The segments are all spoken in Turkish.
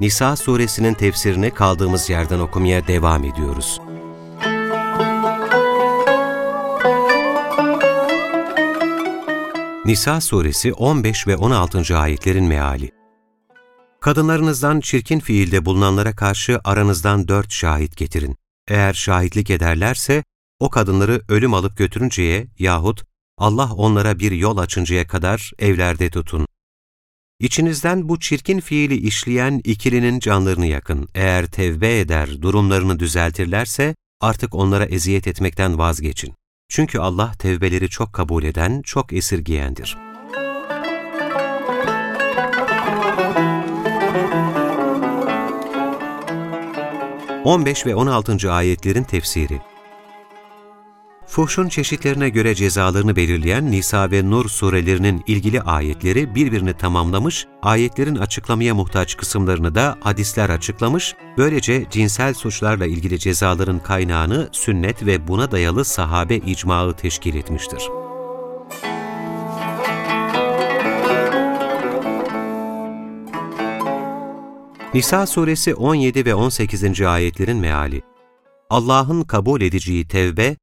Nisa suresinin tefsirini kaldığımız yerden okumaya devam ediyoruz. Nisa suresi 15 ve 16. ayetlerin meali Kadınlarınızdan çirkin fiilde bulunanlara karşı aranızdan dört şahit getirin. Eğer şahitlik ederlerse, o kadınları ölüm alıp götürünceye yahut Allah onlara bir yol açıncaya kadar evlerde tutun. İçinizden bu çirkin fiili işleyen ikilinin canlarını yakın. Eğer tevbe eder, durumlarını düzeltirlerse artık onlara eziyet etmekten vazgeçin. Çünkü Allah tevbeleri çok kabul eden, çok esirgiyendir. On ve 16. ayetlerin tefsiri Fuhşun çeşitlerine göre cezalarını belirleyen Nisa ve Nur surelerinin ilgili ayetleri birbirini tamamlamış, ayetlerin açıklamaya muhtaç kısımlarını da hadisler açıklamış, böylece cinsel suçlarla ilgili cezaların kaynağını sünnet ve buna dayalı sahabe icmağı teşkil etmiştir. Nisa suresi 17 ve 18. ayetlerin meali Allah'ın kabul edeceği tevbe,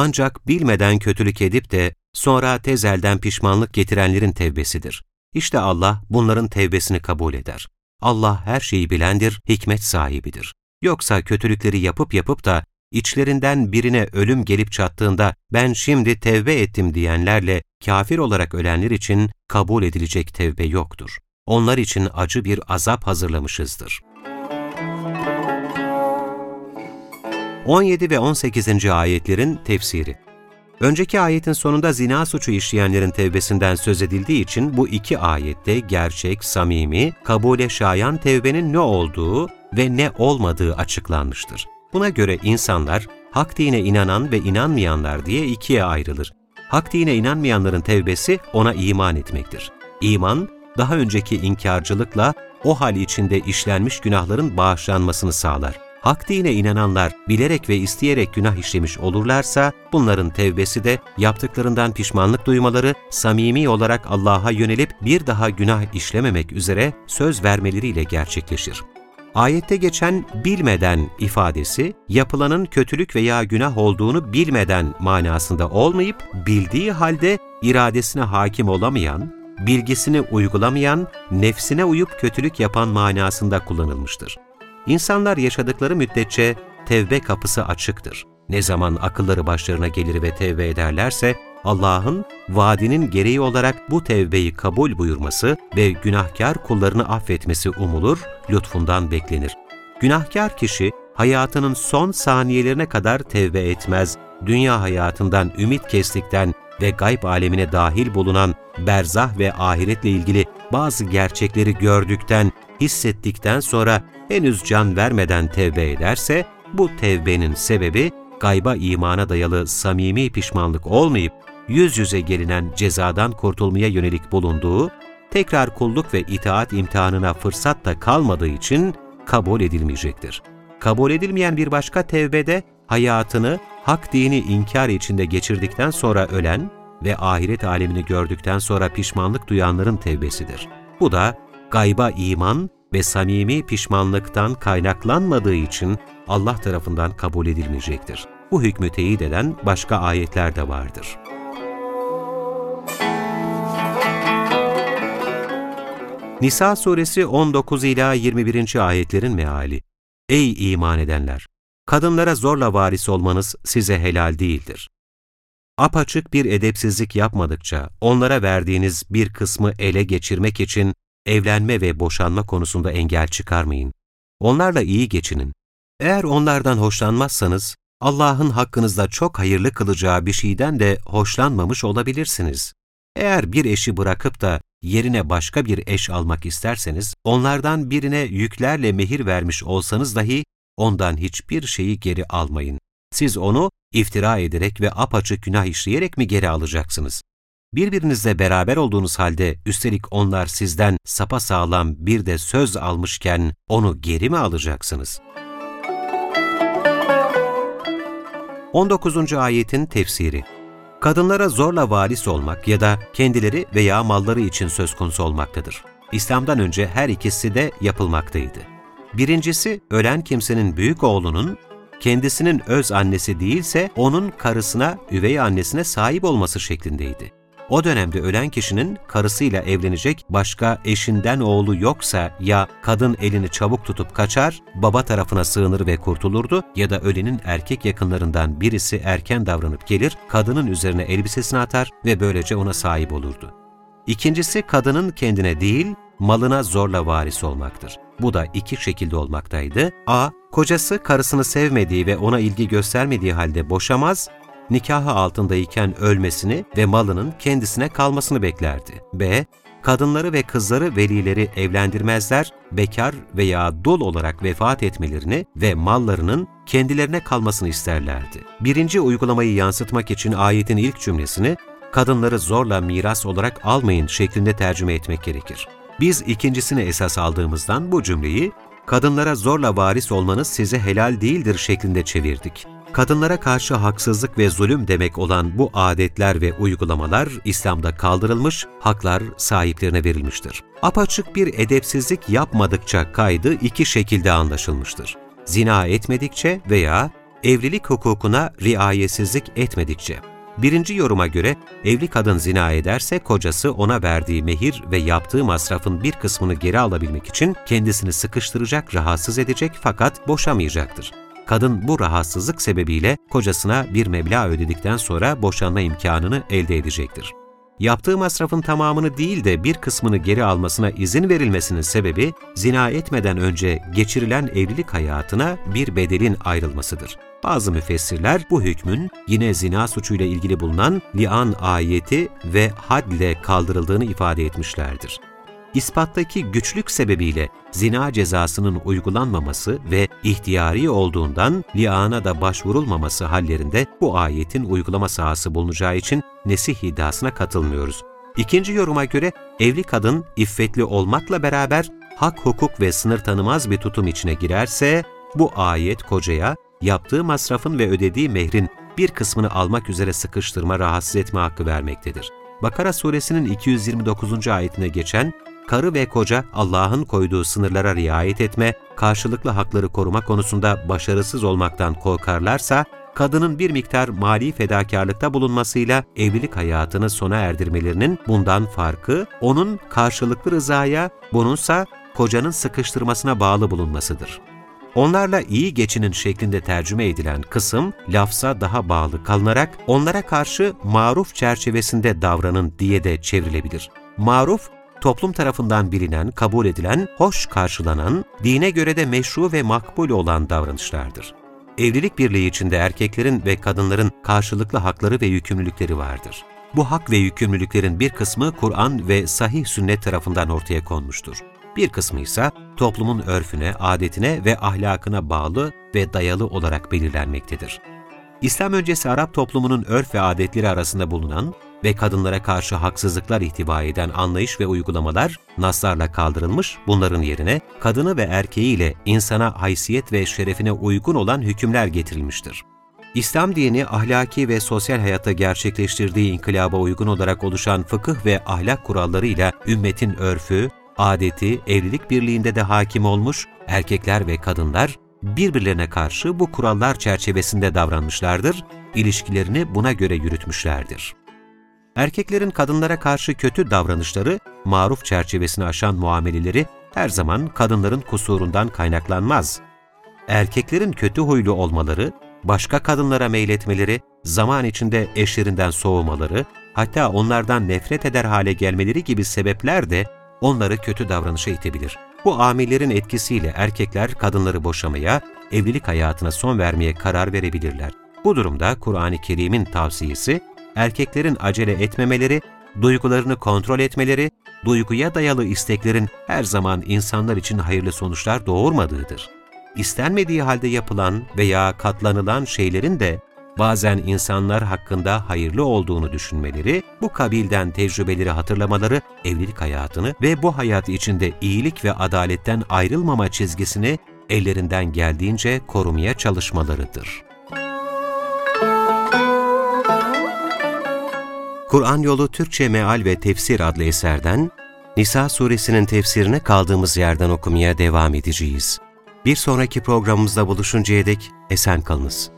ancak bilmeden kötülük edip de sonra tezelden pişmanlık getirenlerin tevbesidir. İşte Allah bunların tevbesini kabul eder. Allah her şeyi bilendir, hikmet sahibidir. Yoksa kötülükleri yapıp yapıp da içlerinden birine ölüm gelip çattığında ben şimdi tevbe ettim diyenlerle kafir olarak ölenler için kabul edilecek tevbe yoktur. Onlar için acı bir azap hazırlamışızdır. 17 ve 18. ayetlerin tefsiri Önceki ayetin sonunda zina suçu işleyenlerin tevbesinden söz edildiği için bu iki ayette gerçek, samimi, kabule şayan tevbenin ne olduğu ve ne olmadığı açıklanmıştır. Buna göre insanlar hak dine inanan ve inanmayanlar diye ikiye ayrılır. Hak dine inanmayanların tevbesi ona iman etmektir. İman, daha önceki inkarcılıkla o hal içinde işlenmiş günahların bağışlanmasını sağlar hak dine inananlar bilerek ve isteyerek günah işlemiş olurlarsa, bunların tevbesi de yaptıklarından pişmanlık duymaları, samimi olarak Allah'a yönelip bir daha günah işlememek üzere söz vermeleriyle gerçekleşir. Ayette geçen bilmeden ifadesi, yapılanın kötülük veya günah olduğunu bilmeden manasında olmayıp, bildiği halde iradesine hakim olamayan, bilgisini uygulamayan, nefsine uyup kötülük yapan manasında kullanılmıştır. İnsanlar yaşadıkları müddetçe tevbe kapısı açıktır. Ne zaman akılları başlarına gelir ve tevbe ederlerse, Allah'ın vaadinin gereği olarak bu tevbeyi kabul buyurması ve günahkar kullarını affetmesi umulur, lütfundan beklenir. Günahkar kişi, hayatının son saniyelerine kadar tevbe etmez, dünya hayatından ümit kestikten ve gayb alemine dahil bulunan berzah ve ahiretle ilgili bazı gerçekleri gördükten, hissettikten sonra henüz can vermeden tevbe ederse, bu tevbenin sebebi gayba imana dayalı samimi pişmanlık olmayıp, yüz yüze gelinen cezadan kurtulmaya yönelik bulunduğu, tekrar kulluk ve itaat imtihanına fırsat da kalmadığı için kabul edilmeyecektir. Kabul edilmeyen bir başka tevbede, hayatını hak dini inkar içinde geçirdikten sonra ölen ve ahiret alemini gördükten sonra pişmanlık duyanların tevbesidir. Bu da gayba iman ve samimi pişmanlıktan kaynaklanmadığı için Allah tarafından kabul edilmeyecektir. Bu hükmü teyit eden başka ayetler de vardır. Nisa suresi 19 ila 21. ayetlerin meali. Ey iman edenler! Kadınlara zorla varis olmanız size helal değildir. Apaçık bir edepsizlik yapmadıkça onlara verdiğiniz bir kısmı ele geçirmek için evlenme ve boşanma konusunda engel çıkarmayın. Onlarla iyi geçinin. Eğer onlardan hoşlanmazsanız, Allah'ın hakkınızda çok hayırlı kılacağı bir şeyden de hoşlanmamış olabilirsiniz. Eğer bir eşi bırakıp da yerine başka bir eş almak isterseniz, onlardan birine yüklerle mehir vermiş olsanız dahi ondan hiçbir şeyi geri almayın. Siz onu iftira ederek ve apaçık günah işleyerek mi geri alacaksınız? Birbirinizle beraber olduğunuz halde üstelik onlar sizden sapa sağlam bir de söz almışken onu geri mi alacaksınız? 19. ayetin tefsiri Kadınlara zorla varis olmak ya da kendileri veya malları için söz konusu olmaktadır. İslam'dan önce her ikisi de yapılmaktaydı. Birincisi, ölen kimsenin büyük oğlunun kendisinin öz annesi değilse onun karısına, üvey annesine sahip olması şeklindeydi. O dönemde ölen kişinin karısıyla evlenecek başka eşinden oğlu yoksa ya kadın elini çabuk tutup kaçar, baba tarafına sığınır ve kurtulurdu ya da ölenin erkek yakınlarından birisi erken davranıp gelir, kadının üzerine elbisesini atar ve böylece ona sahip olurdu. İkincisi kadının kendine değil, malına zorla varis olmaktır. Bu da iki şekilde olmaktaydı. A. Kocası karısını sevmediği ve ona ilgi göstermediği halde boşamaz nikahı altındayken ölmesini ve malının kendisine kalmasını beklerdi. B. Kadınları ve kızları velileri evlendirmezler, bekar veya dul olarak vefat etmelerini ve mallarının kendilerine kalmasını isterlerdi. Birinci uygulamayı yansıtmak için ayetin ilk cümlesini kadınları zorla miras olarak almayın şeklinde tercüme etmek gerekir. Biz ikincisini esas aldığımızdan bu cümleyi kadınlara zorla varis olmanız size helal değildir şeklinde çevirdik kadınlara karşı haksızlık ve zulüm demek olan bu adetler ve uygulamalar İslam'da kaldırılmış, haklar sahiplerine verilmiştir. Apaçık bir edepsizlik yapmadıkça kaydı iki şekilde anlaşılmıştır. Zina etmedikçe veya evlilik hukukuna riayetsizlik etmedikçe. Birinci yoruma göre evli kadın zina ederse kocası ona verdiği mehir ve yaptığı masrafın bir kısmını geri alabilmek için kendisini sıkıştıracak, rahatsız edecek fakat boşamayacaktır kadın bu rahatsızlık sebebiyle kocasına bir meblağ ödedikten sonra boşanma imkanını elde edecektir. Yaptığı masrafın tamamını değil de bir kısmını geri almasına izin verilmesinin sebebi, zina etmeden önce geçirilen evlilik hayatına bir bedelin ayrılmasıdır. Bazı müfessirler bu hükmün yine zina suçuyla ilgili bulunan lian ayeti ve had ile kaldırıldığını ifade etmişlerdir ispattaki güçlük sebebiyle zina cezasının uygulanmaması ve ihtiyari olduğundan liana da başvurulmaması hallerinde bu ayetin uygulama sahası bulunacağı için nesih iddiasına katılmıyoruz. İkinci yoruma göre evli kadın iffetli olmakla beraber hak, hukuk ve sınır tanımaz bir tutum içine girerse bu ayet kocaya yaptığı masrafın ve ödediği mehrin bir kısmını almak üzere sıkıştırma, rahatsız etme hakkı vermektedir. Bakara suresinin 229. ayetine geçen karı ve koca Allah'ın koyduğu sınırlara riayet etme, karşılıklı hakları koruma konusunda başarısız olmaktan korkarlarsa, kadının bir miktar mali fedakarlıkta bulunmasıyla evlilik hayatını sona erdirmelerinin bundan farkı, onun karşılıklı rızaya, bununsa kocanın sıkıştırmasına bağlı bulunmasıdır. Onlarla iyi geçinin şeklinde tercüme edilen kısım, lafza daha bağlı kalınarak onlara karşı maruf çerçevesinde davranın diye de çevrilebilir. Maruf, toplum tarafından bilinen, kabul edilen, hoş karşılanan, dine göre de meşru ve makbul olan davranışlardır. Evlilik birliği içinde erkeklerin ve kadınların karşılıklı hakları ve yükümlülükleri vardır. Bu hak ve yükümlülüklerin bir kısmı Kur'an ve sahih sünnet tarafından ortaya konmuştur. Bir kısmı ise toplumun örfüne, adetine ve ahlakına bağlı ve dayalı olarak belirlenmektedir. İslam öncesi Arap toplumunun örf ve adetleri arasında bulunan ve kadınlara karşı haksızlıklar ihtiva eden anlayış ve uygulamalar naslarla kaldırılmış, bunların yerine kadını ve erkeğiyle insana haysiyet ve şerefine uygun olan hükümler getirilmiştir. İslam dini ahlaki ve sosyal hayatta gerçekleştirdiği inkılaba uygun olarak oluşan fıkıh ve ahlak kurallarıyla ümmetin örfü, adeti, evlilik birliğinde de hakim olmuş, erkekler ve kadınlar birbirlerine karşı bu kurallar çerçevesinde davranmışlardır, ilişkilerini buna göre yürütmüşlerdir. Erkeklerin kadınlara karşı kötü davranışları, maruf çerçevesini aşan muameleleri her zaman kadınların kusurundan kaynaklanmaz. Erkeklerin kötü huylu olmaları, başka kadınlara meyletmeleri, zaman içinde eşlerinden soğumaları, hatta onlardan nefret eder hale gelmeleri gibi sebepler de onları kötü davranışa itebilir. Bu amillerin etkisiyle erkekler kadınları boşamaya, evlilik hayatına son vermeye karar verebilirler. Bu durumda Kur'an-ı Kerim'in tavsiyesi, erkeklerin acele etmemeleri, duygularını kontrol etmeleri, duyguya dayalı isteklerin her zaman insanlar için hayırlı sonuçlar doğurmadığıdır. İstenmediği halde yapılan veya katlanılan şeylerin de bazen insanlar hakkında hayırlı olduğunu düşünmeleri, bu kabilden tecrübeleri hatırlamaları, evlilik hayatını ve bu hayat içinde iyilik ve adaletten ayrılmama çizgisini ellerinden geldiğince korumaya çalışmalarıdır. Kur'an Yolu Türkçe Meal ve Tefsir adlı eserden Nisa suresinin tefsirini kaldığımız yerden okumaya devam edeceğiz. Bir sonraki programımızda buluşuncaya dek esen kalınız.